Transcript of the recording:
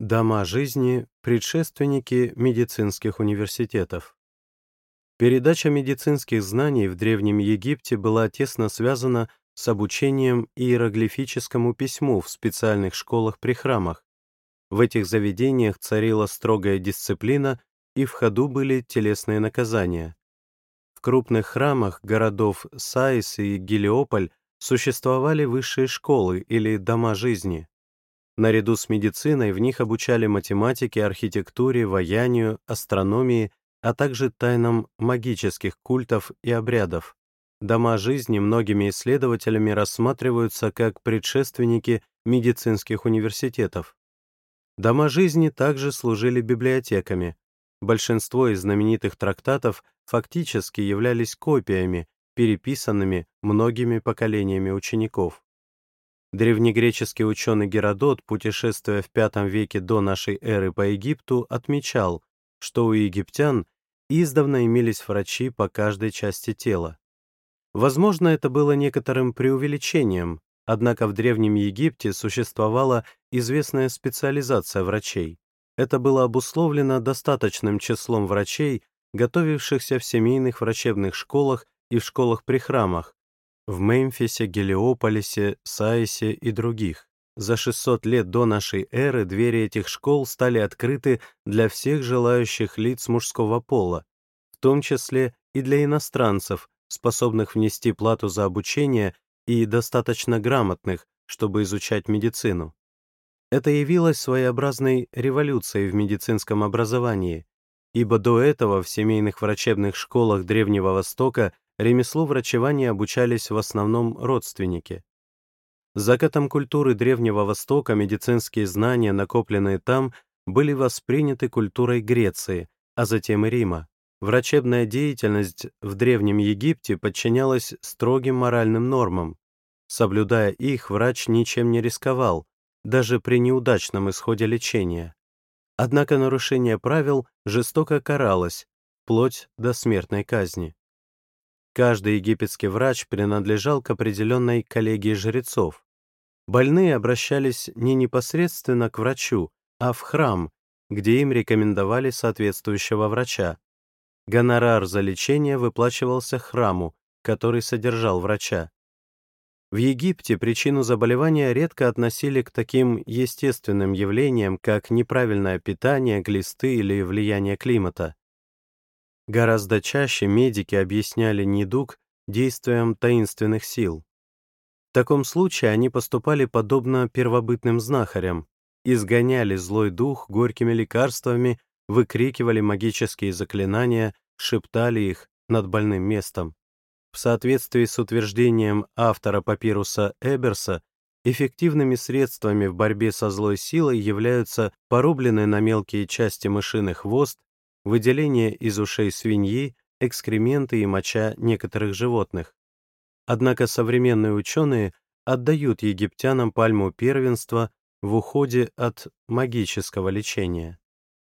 Дома жизни – предшественники медицинских университетов. Передача медицинских знаний в Древнем Египте была тесно связана с обучением иероглифическому письму в специальных школах при храмах. В этих заведениях царила строгая дисциплина и в ходу были телесные наказания. В крупных храмах городов Саис и Гелиополь существовали высшие школы или дома жизни. Наряду с медициной в них обучали математике, архитектуре, ваянию, астрономии, а также тайнам магических культов и обрядов. Дома жизни многими исследователями рассматриваются как предшественники медицинских университетов. Дома жизни также служили библиотеками. Большинство из знаменитых трактатов фактически являлись копиями, переписанными многими поколениями учеников. Древнегреческий ученый Геродот, путешествуя в V веке до нашей эры по Египту, отмечал, что у египтян издавна имелись врачи по каждой части тела. Возможно, это было некоторым преувеличением, однако в Древнем Египте существовала известная специализация врачей. Это было обусловлено достаточным числом врачей, готовившихся в семейных врачебных школах и в школах при храмах, в Мемфисе, Гелиополисе, Саисе и других. За 600 лет до нашей эры двери этих школ стали открыты для всех желающих лиц мужского пола, в том числе и для иностранцев, способных внести плату за обучение и достаточно грамотных, чтобы изучать медицину. Это явилось своеобразной революцией в медицинском образовании, ибо до этого в семейных врачебных школах Древнего Востока ремеслу врачевания обучались в основном родственники. Закатом культуры Древнего Востока медицинские знания, накопленные там, были восприняты культурой Греции, а затем и Рима. Врачебная деятельность в Древнем Египте подчинялась строгим моральным нормам. Соблюдая их, врач ничем не рисковал, даже при неудачном исходе лечения. Однако нарушение правил жестоко каралось, вплоть до смертной казни. Каждый египетский врач принадлежал к определенной коллегии жрецов. Больные обращались не непосредственно к врачу, а в храм, где им рекомендовали соответствующего врача. Гонорар за лечение выплачивался храму, который содержал врача. В Египте причину заболевания редко относили к таким естественным явлениям, как неправильное питание, глисты или влияние климата. Гораздо чаще медики объясняли недуг действием таинственных сил. В таком случае они поступали подобно первобытным знахарям, изгоняли злой дух горькими лекарствами, выкрикивали магические заклинания, шептали их над больным местом. В соответствии с утверждением автора папируса Эберса, эффективными средствами в борьбе со злой силой являются порубленный на мелкие части мышиный хвост, выделение из ушей свиньи, экскременты и моча некоторых животных. Однако современные ученые отдают египтянам пальму первенства в уходе от магического лечения.